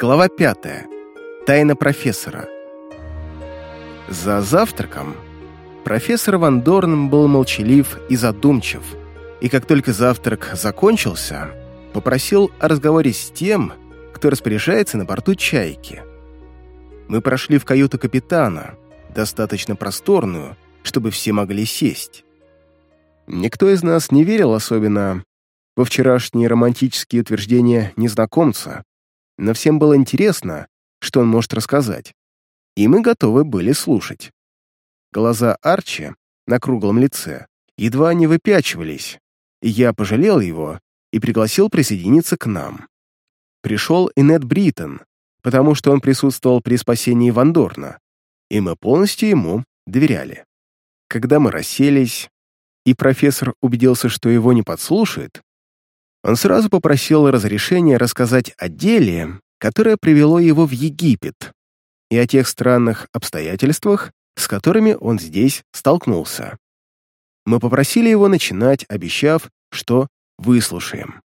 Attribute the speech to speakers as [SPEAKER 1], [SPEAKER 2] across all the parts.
[SPEAKER 1] Глава 5. Тайна профессора. За завтраком профессор Ван Дорн был молчалив и задумчив, и как только завтрак закончился, попросил о разговоре с тем, кто распоряжается на борту «Чайки». Мы прошли в каюту капитана, достаточно просторную, чтобы все могли сесть. Никто из нас не верил особенно во вчерашние романтические утверждения незнакомца, но всем было интересно, что он может рассказать, и мы готовы были слушать. Глаза Арчи на круглом лице едва не выпячивались, и я пожалел его и пригласил присоединиться к нам. Пришел и Нед Бриттон, потому что он присутствовал при спасении Вандорна, и мы полностью ему доверяли. Когда мы расселись, и профессор убедился, что его не подслушает, он сразу попросил разрешения рассказать о деле, которое привело его в Египет, и о тех странных обстоятельствах, с которыми он здесь столкнулся. Мы попросили его начинать, обещав, что выслушаем.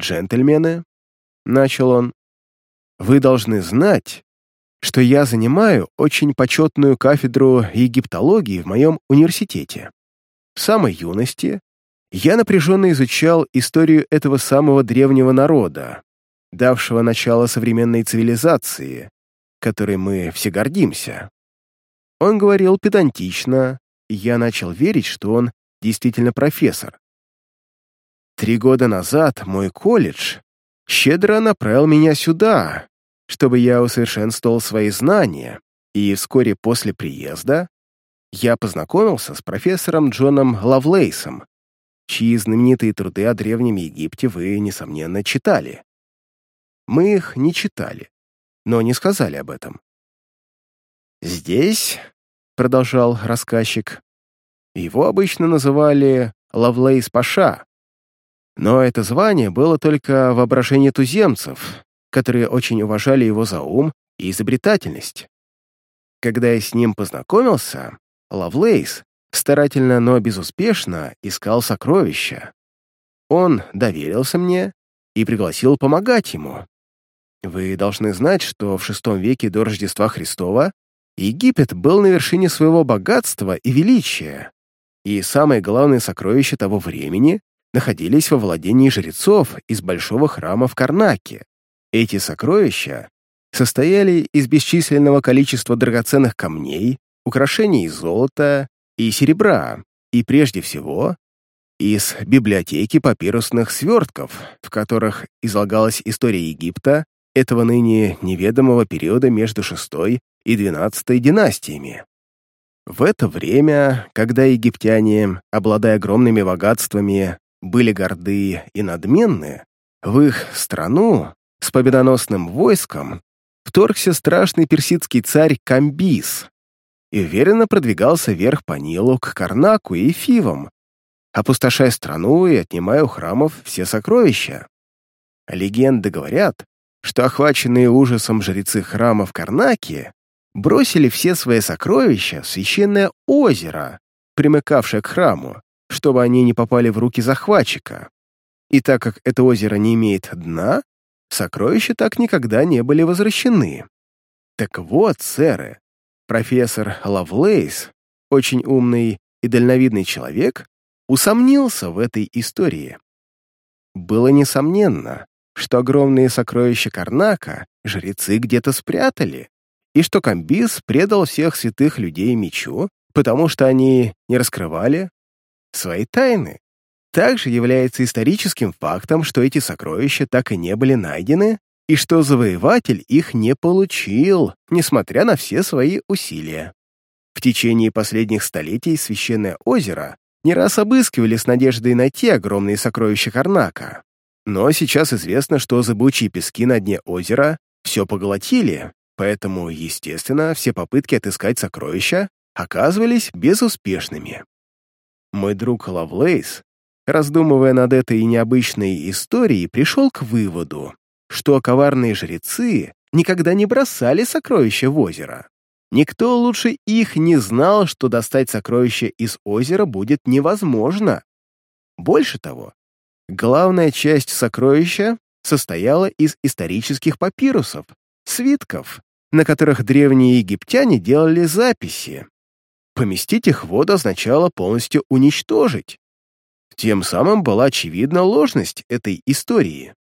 [SPEAKER 1] «Джентльмены», — начал он, — «вы должны знать, что я занимаю очень почетную кафедру египтологии в моем университете. В самой юности я напряженно изучал историю этого самого древнего народа, давшего начало современной цивилизации, которой мы все гордимся. Он говорил педантично, и я начал верить, что он действительно профессор. Три года назад мой колледж щедро направил меня сюда, чтобы я усовершенствовал свои знания, и вскоре после приезда я познакомился с профессором Джоном Лавлейсом, чьи знаменитые труды о Древнем Египте вы, несомненно, читали. Мы их не читали, но не сказали об этом. «Здесь», — продолжал рассказчик, — его обычно называли Лавлейс Паша, но это звание было только воображение туземцев, которые очень уважали его за ум и изобретательность. Когда я с ним познакомился, Лавлейс старательно, но безуспешно искал сокровища. Он доверился мне и пригласил помогать ему. Вы должны знать, что в VI веке до Рождества Христова Египет был на вершине своего богатства и величия, и самые главные сокровища того времени находились во владении жрецов из большого храма в Карнаке. Эти сокровища состояли из бесчисленного количества драгоценных камней, украшений из золота, и серебра, и прежде всего из библиотеки папирусных свертков, в которых излагалась история Египта, этого ныне неведомого периода между шестой и двенадцатой династиями. В это время, когда египтяне, обладая огромными богатствами, были горды и надменны, в их страну с победоносным войском вторгся страшный персидский царь Камбис, и уверенно продвигался вверх по Нилу к Карнаку и Фивам, опустошая страну и отнимая у храмов все сокровища. Легенды говорят, что охваченные ужасом жрецы храма в Карнаке бросили все свои сокровища в священное озеро, примыкавшее к храму, чтобы они не попали в руки захватчика. И так как это озеро не имеет дна, сокровища так никогда не были возвращены. Так вот, сэры, профессор Лавлейс, очень умный и дальновидный человек, усомнился в этой истории. Было несомненно, что огромные сокровища Карнака жрецы где-то спрятали, и что Камбис предал всех святых людей мечу, потому что они не раскрывали свои тайны. Также является историческим фактом, что эти сокровища так и не были найдены и что завоеватель их не получил, несмотря на все свои усилия. В течение последних столетий священное озеро не раз обыскивали с надеждой найти огромные сокровища Карнака. Но сейчас известно, что зыбучие пески на дне озера все поглотили, поэтому, естественно, все попытки отыскать сокровища оказывались безуспешными. Мой друг Лавлейс, раздумывая над этой необычной историей, пришел к выводу, что коварные жрецы никогда не бросали сокровища в озеро. Никто лучше их не знал, что достать сокровища из озера будет невозможно. Больше того, главная часть сокровища состояла из исторических папирусов, свитков, на которых древние египтяне делали записи. Поместить их в воду означало полностью уничтожить. Тем самым была очевидна ложность этой истории.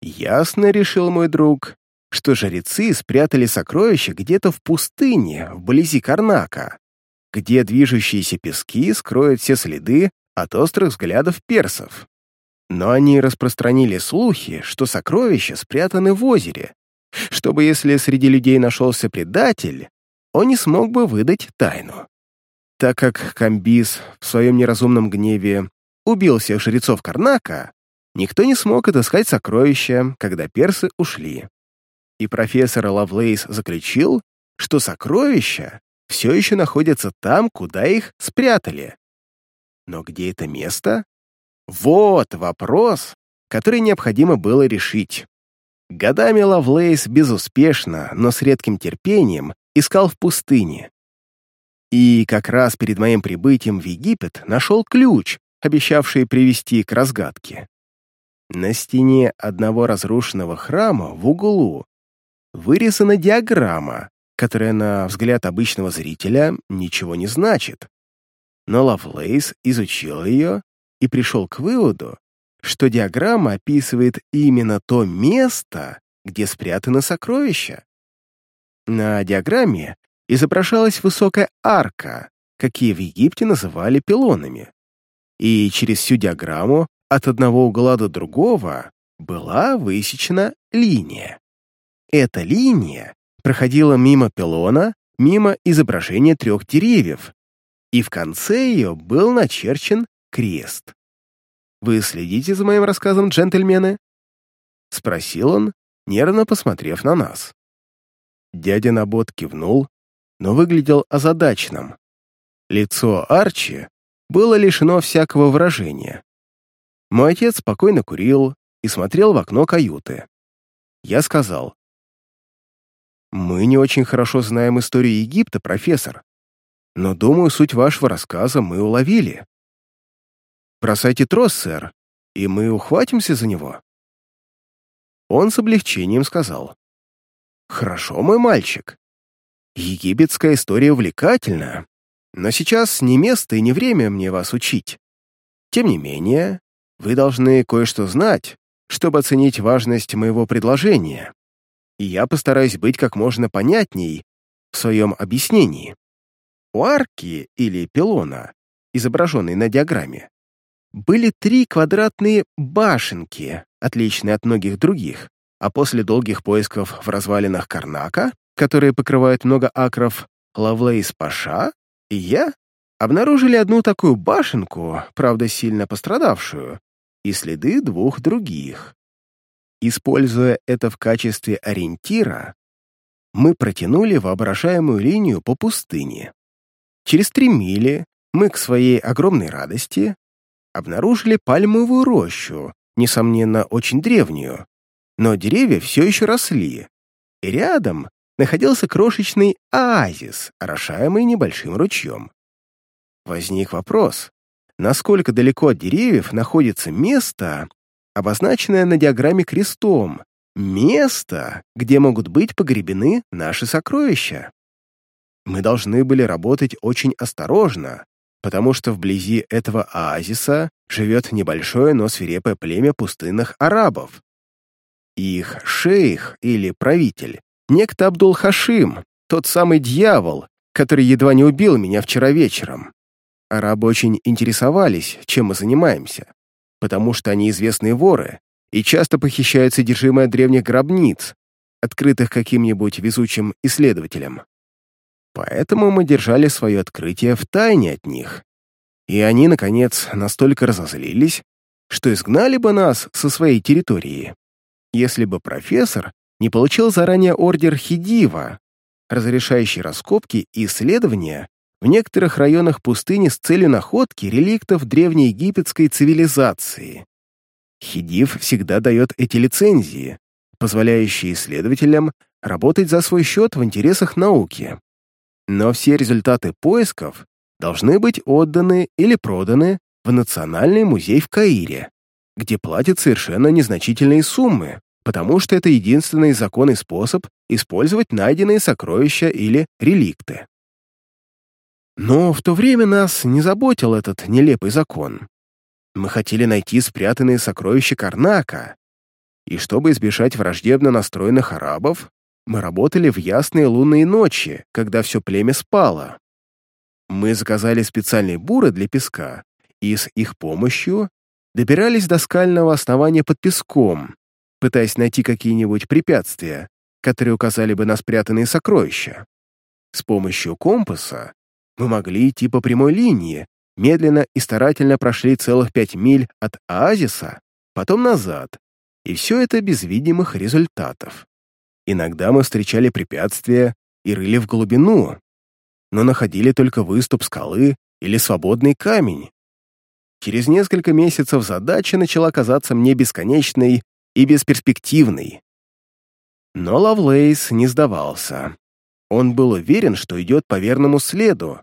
[SPEAKER 1] Ясно, решил мой друг, что жрецы спрятали сокровища где-то в пустыне, вблизи Карнака, где движущиеся пески скроют все следы от острых взглядов персов. Но они распространили слухи, что сокровища спрятаны в озере, чтобы если среди людей нашелся предатель, он не смог бы выдать тайну. Так как Камбис в своем неразумном гневе убил всех жрецов Карнака, никто не смог отыскать сокровища, когда персы ушли. И профессор Лавлейс заключил, что сокровища все еще находятся там, куда их спрятали. Но где это место? Вот вопрос, который необходимо было решить. Годами Лавлейс безуспешно, но с редким терпением искал в пустыне. И как раз перед моим прибытием в Египет нашел ключ, обещавший привести к разгадке. На стене одного разрушенного храма в углу вырезана диаграмма, которая, на взгляд обычного зрителя, ничего не значит. Но Лавлейс изучил ее и пришел к выводу, что диаграмма описывает именно то место, где спрятаны сокровища. На диаграмме изображалась высокая арка, какие в Египте называли пилонами. И через всю диаграмму от одного угла до другого была высечена линия. Эта линия проходила мимо пилона, мимо изображения трех деревьев, и в конце ее был начерчен крест. «Вы следите за моим рассказом, джентльмены?» — спросил он, нервно посмотрев на нас. Дядя Набот кивнул, но выглядел озадаченным. Лицо Арчи было лишено всякого выражения. Мой отец спокойно курил и смотрел в окно каюты. Я сказал, «Мы не очень хорошо знаем историю Египта, профессор, но, думаю, суть вашего рассказа мы уловили. Бросайте трос, сэр, и мы ухватимся за него». Он с облегчением сказал, «Хорошо, мой мальчик. Египетская история увлекательна, но сейчас не место и не время мне вас учить. Тем не менее, вы должны кое-что знать, чтобы оценить важность моего предложения, и я постараюсь быть как можно понятней в своем объяснении. У арки или пилона, изображенной на диаграмме, были три квадратные башенки, отличные от многих других, а после долгих поисков в развалинах Карнака, которые покрывают много акров, Лавлейс Паша и я обнаружили одну такую башенку, правда, сильно пострадавшую, и следы двух других. Используя это в качестве ориентира, мы протянули воображаемую линию по пустыне. Через три мили мы, к своей огромной радости, обнаружили пальмовую рощу, несомненно, очень древнюю, но деревья все еще росли, и рядом находился крошечный оазис, орошаемый небольшим ручьем. Возник вопрос, насколько далеко от деревьев находится место, обозначенное на диаграмме крестом, место, где могут быть погребены наши сокровища. Мы должны были работать очень осторожно, потому что вблизи этого оазиса живет небольшое, но свирепое племя пустынных арабов. Их шейх или правитель — некто Абдул-Хашим, тот самый дьявол, который едва не убил меня вчера вечером. Арабы очень интересовались, чем мы занимаемся, потому что они известные воры и часто похищают содержимое древних гробниц, открытых каким-нибудь везучим исследователем. Поэтому мы держали свое открытие в тайне от них. И они, наконец, настолько разозлились, что изгнали бы нас со своей территории, если бы профессор не получил заранее ордер Хидива, разрешающий раскопки и исследования в некоторых районах пустыни с целью находки реликтов древнеегипетской цивилизации. Хидив всегда дает эти лицензии, позволяющие исследователям работать за свой счет в интересах науки но все результаты поисков должны быть отданы или проданы в Национальный музей в Каире. где платят совершенно незначительные суммы, потому что это единственный законный способ использовать найденные сокровища или реликты. Но в то время нас не заботил этот нелепый закон. Мы хотели найти спрятанные сокровища Карнака, и чтобы избежать враждебно настроенных арабов, мы работали в ясные лунные ночи, когда все племя спало. Мы заказали специальные буры для песка, и с их помощью добирались до скального основания под песком, пытаясь найти какие-нибудь препятствия, которые указали бы на спрятанные сокровища. С помощью компаса мы могли идти по прямой линии, медленно и старательно прошли целых пять миль от оазиса, потом назад, и все это без видимых результатов. Иногда мы встречали препятствия и рыли в глубину, но находили только выступ скалы или свободный камень. Через несколько месяцев задача начала казаться мне бесконечной и бесперспективной. Но Лавлейс не сдавался. Он был уверен, что идет по верному следу,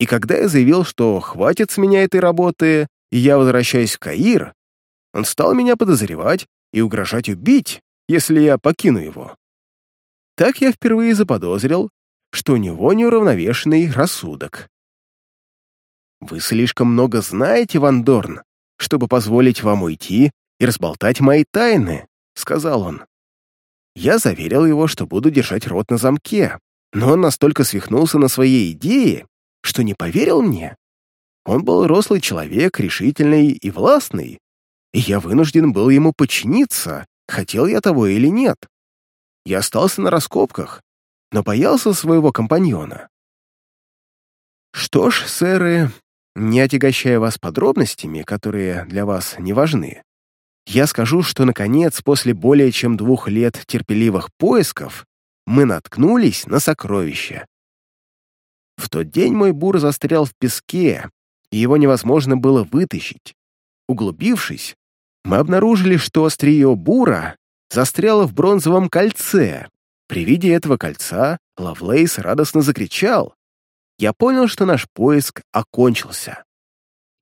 [SPEAKER 1] и когда я заявил, что хватит с меня этой работы, и я возвращаюсь в Каир, он стал меня подозревать и угрожать убить, если я покину его. Так я впервые заподозрил, что у него неуравновешенный рассудок. «Вы слишком много знаете, Ван Дорн, чтобы позволить вам уйти и разболтать мои тайны», — сказал он. Я заверил его, что буду держать рот на замке, но он настолько свихнулся на своей идее, что не поверил мне. Он был рослый человек, решительный и властный, и я вынужден был ему подчиниться, хотел я того или нет. Я остался на раскопках, но боялся своего компаньона. Что ж, сэры, не отягощая вас подробностями, которые для вас не важны, я скажу, что, наконец, после более чем двух лет терпеливых поисков, мы наткнулись на сокровища. В тот день мой бур застрял в песке, и его невозможно было вытащить. Углубившись, мы обнаружили, что острие бура застряло в бронзовом кольце. При виде этого кольца Лавлейс радостно закричал. Я понял, что наш поиск окончился.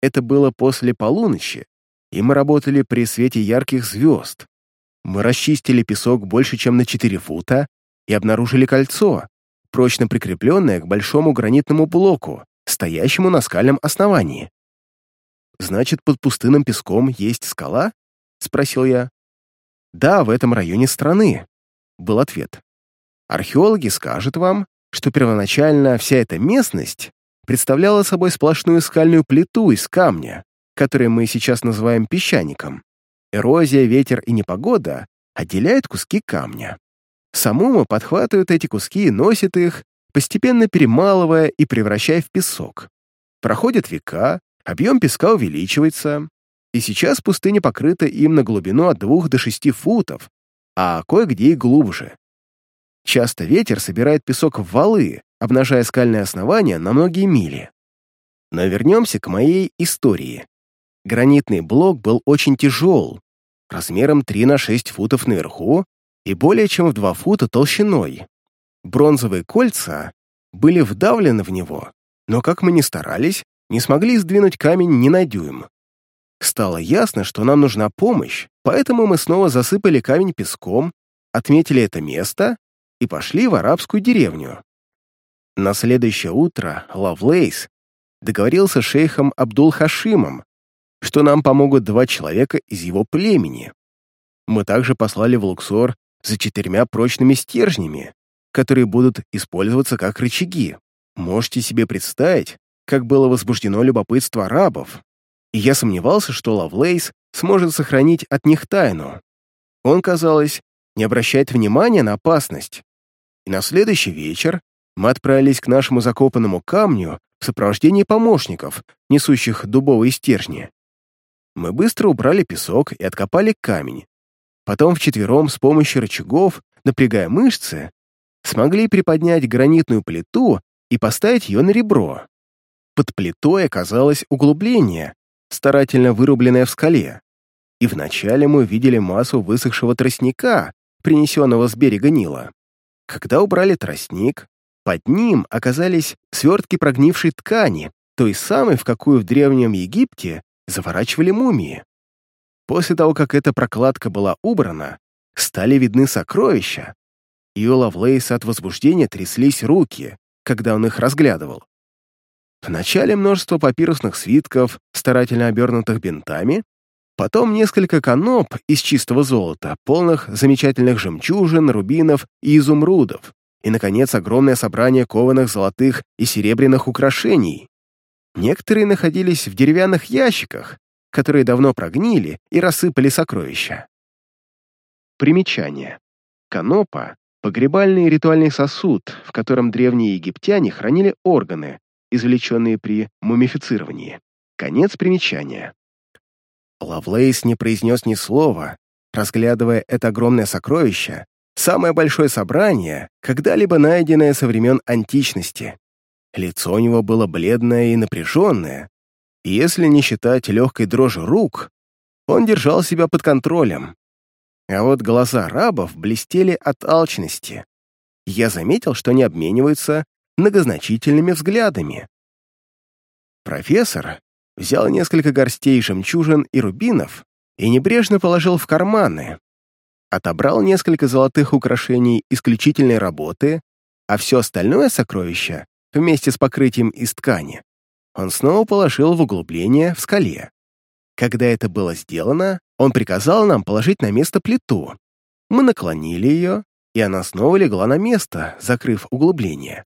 [SPEAKER 1] Это было после полуночи, и мы работали при свете ярких звезд. Мы расчистили песок больше, чем на 4 фута, и обнаружили кольцо, прочно прикрепленное к большому гранитному блоку, стоящему на скальном основании. «Значит, под пустынным песком есть скала?» — спросил я. «Да, в этом районе страны», — был ответ. «Археологи скажут вам, что первоначально вся эта местность представляла собой сплошную скальную плиту из камня, которую мы сейчас называем песчаником. Эрозия, ветер и непогода отделяют куски камня. Самумы подхватывают эти куски и носят их, постепенно перемалывая и превращая в песок. Проходят века, объем песка увеличивается, и сейчас пустыня покрыта им на глубину от 2 до 6 футов, а кое-где и глубже. Часто ветер собирает песок в валы, обнажая скальное основание на многие мили. Но вернемся к моей истории. Гранитный блок был очень тяжел, размером 3 на 6 футов наверху и более чем в 2 фута толщиной. Бронзовые кольца были вдавлены в него, но как мы ни старались, не смогли сдвинуть камень ни на дюйм. Стало ясно, что нам нужна помощь, поэтому мы снова засыпали камень песком, отметили это место и пошли в арабскую деревню. На следующее утро Лавлейс договорился с шейхом Абдул-Хашимом, что нам помогут два человека из его племени. Мы также послали в Луксор за четырьмя прочными стержнями, которые будут использоваться как рычаги. Можете себе представить, как было возбуждено любопытство арабов. И я сомневался, что Лавлейс сможет сохранить от них тайну. Он, казалось, не обращает внимания на опасность. И на следующий вечер мы отправились к нашему закопанному камню в сопровождении помощников, несущих дубовые стержни. Мы быстро убрали песок и откопали камень, Потом вчетвером с помощью рычагов, напрягая мышцы, смогли приподнять гранитную плиту и поставить ее на ребро. Под плитой оказалось углубление, старательно вырубленное в скале. И вначале мы увидели массу высохшего тростника, принесенного с берега Нила. Когда убрали тростник, под ним оказались свертки прогнившей ткани, той самой, в какую в Древнем Египте заворачивали мумии. После того, как эта прокладка была убрана, стали видны сокровища, и у Лавлейса от возбуждения тряслись руки, когда он их разглядывал. Вначале множество папирусных свитков, старательно обернутых бинтами, потом несколько каноп из чистого золота, полных замечательных жемчужин, рубинов и изумрудов, и, наконец, огромное собрание кованых золотых и серебряных украшений. Некоторые находились в деревянных ящиках, которые давно прогнили и рассыпали сокровища. Примечание. Канопа — погребальный ритуальный сосуд, в котором древние египтяне хранили органы, извлеченные при мумифицировании. Конец примечания. Лавлейс не произнес ни слова, разглядывая это огромное сокровище, самое большое собрание, когда-либо найденное со времен античности. Лицо у него было бледное и напряженное, если не считать легкой дрожи рук, он держал себя под контролем. А вот глаза арабов блестели от алчности. Я заметил, что они обмениваются многозначительными взглядами. Профессор взял несколько горстей жемчужин и рубинов и небрежно положил в карманы, отобрал несколько золотых украшений исключительной работы, а все остальное сокровище, вместе с покрытием из ткани, он снова положил в углубление в скале. Когда это было сделано, он приказал нам положить на место плиту. Мы наклонили ее, и она снова легла на место, закрыв углубление.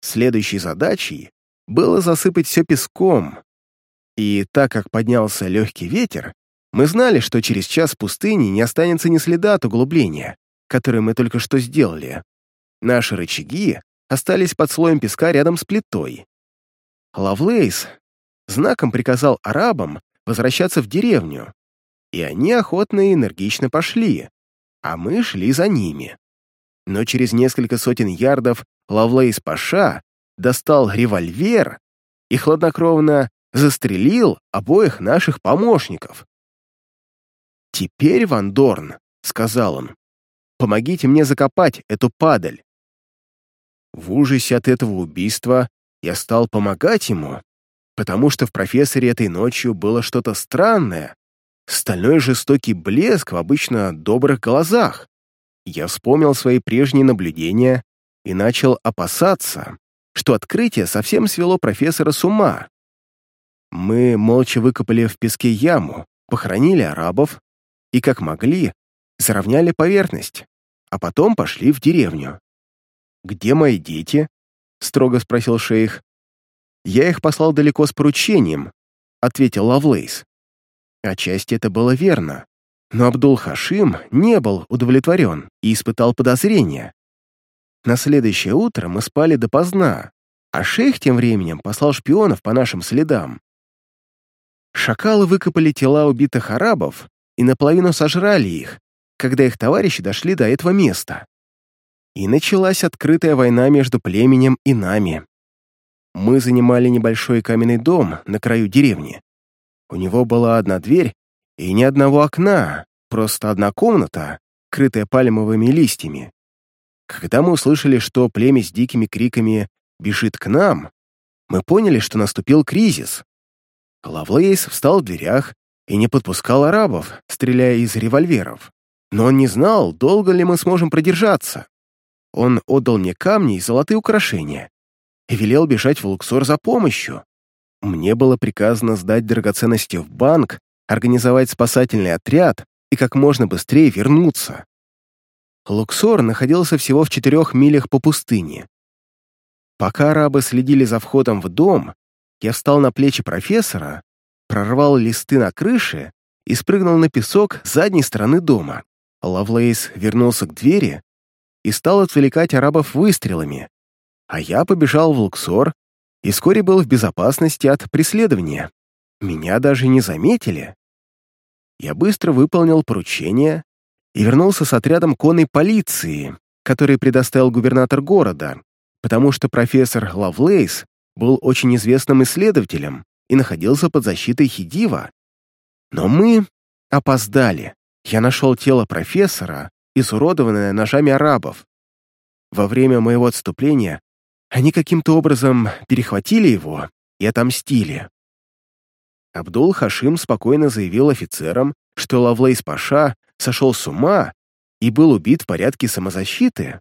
[SPEAKER 1] Следующей задачей было засыпать все песком, и так как поднялся легкий ветер, мы знали, что через час в пустыне не останется ни следа от углубления, которое мы только что сделали. Наши рычаги остались под слоем песка рядом с плитой. Лавлейс знаком приказал арабам возвращаться в деревню, и они охотно и энергично пошли, а мы шли за ними. Но через несколько сотен ярдов Лавлейс Паша достал револьвер и хладнокровно застрелил обоих наших помощников. «Теперь, Ван Дорн», — сказал он, — «помогите мне закопать эту падаль». В ужасе от этого убийства я стал помогать ему, потому что в профессоре этой ночью было что-то странное, стальной жестокий блеск в обычно добрых глазах. Я вспомнил свои прежние наблюдения и начал опасаться, что открытие совсем свело профессора с ума. Мы молча выкопали в песке яму, похоронили арабов и, как могли, заровняли поверхность, а потом пошли в деревню. «Где мои дети?» — строго спросил шейх. «Я их послал далеко с поручением», — ответил Лавлейс. Отчасти это было верно, но Абдул-Хашим не был удовлетворен и испытал подозрения. На следующее утро мы спали допоздна, а шейх тем временем послал шпионов по нашим следам. Шакалы выкопали тела убитых арабов и наполовину сожрали их, когда их товарищи дошли до этого места. И началась открытая война между племенем и нами. Мы занимали небольшой каменный дом на краю деревни. У него была одна дверь и ни одного окна, просто одна комната, крытая пальмовыми листьями. Когда мы услышали, что племя с дикими криками бежит к нам, мы поняли, что наступил кризис. Лавлейс встал в дверях и не подпускал арабов, стреляя из револьверов. Но он не знал, долго ли мы сможем продержаться. Он отдал мне камни и золотые украшения и велел бежать в Луксор за помощью. Мне было приказано сдать драгоценности в банк, организовать спасательный отряд и как можно быстрее вернуться. Луксор находился всего в четырех милях по пустыне. Пока арабы следили за входом в дом, я встал на плечи профессора, прорвал листы на крыше и спрыгнул на песок с задней стороны дома. Лавлейс вернулся к двери и стал отвлекать арабов выстрелами, а я побежал в Луксор и вскоре был в безопасности от преследования. Меня даже не заметили. Я быстро выполнил поручение и вернулся с отрядом конной полиции, который предоставил губернатор города, потому что профессор Лавлейс был очень известным исследователем и находился под защитой Хидива. Но мы опоздали. Я нашел тело профессора, изуродованное ножами арабов. Во время моего отступления они каким-то образом перехватили его и отомстили. Абдул-Хашим спокойно заявил офицерам, что Лавлейс Паша сошел с ума и был убит в порядке самозащиты?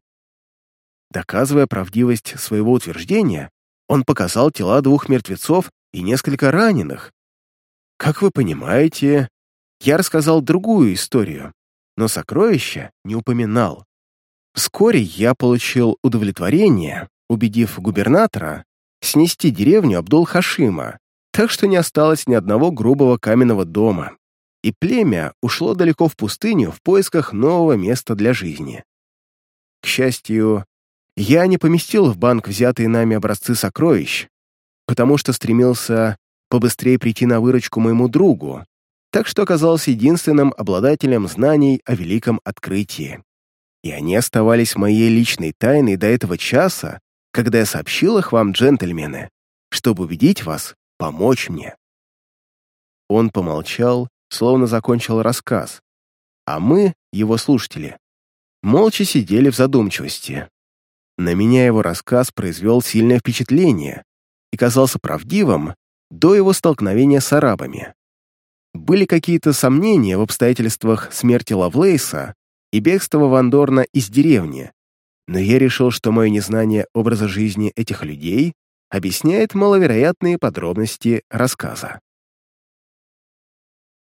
[SPEAKER 1] Доказывая правдивость своего утверждения, он показал тела двух мертвецов и несколько раненых. Как вы понимаете, я рассказал другую историю, но сокровища не упоминал. Вскоре я получил удовлетворение, убедив губернатора снести деревню Абдул-Хашима, так что не осталось ни одного грубого каменного дома, и племя ушло далеко в пустыню в поисках нового места для жизни. К счастью, я не поместил в банк взятые нами образцы сокровищ, потому что стремился побыстрее прийти на выручку моему другу, так что оказался единственным обладателем знаний о великом открытии. И они оставались моей личной тайной до этого часа, когда я сообщил их вам, джентльмены, чтобы убедить вас помочь мне. Он помолчал, словно закончил рассказ, а мы, его слушатели, молча сидели в задумчивости. На меня его рассказ произвел сильное впечатление и казался правдивым до его столкновения с арабами. Были какие-то сомнения в обстоятельствах смерти Лавлейса и бегства Вандорна из деревни, но я решил, что мое незнание образа жизни этих людей объясняет маловероятные подробности рассказа.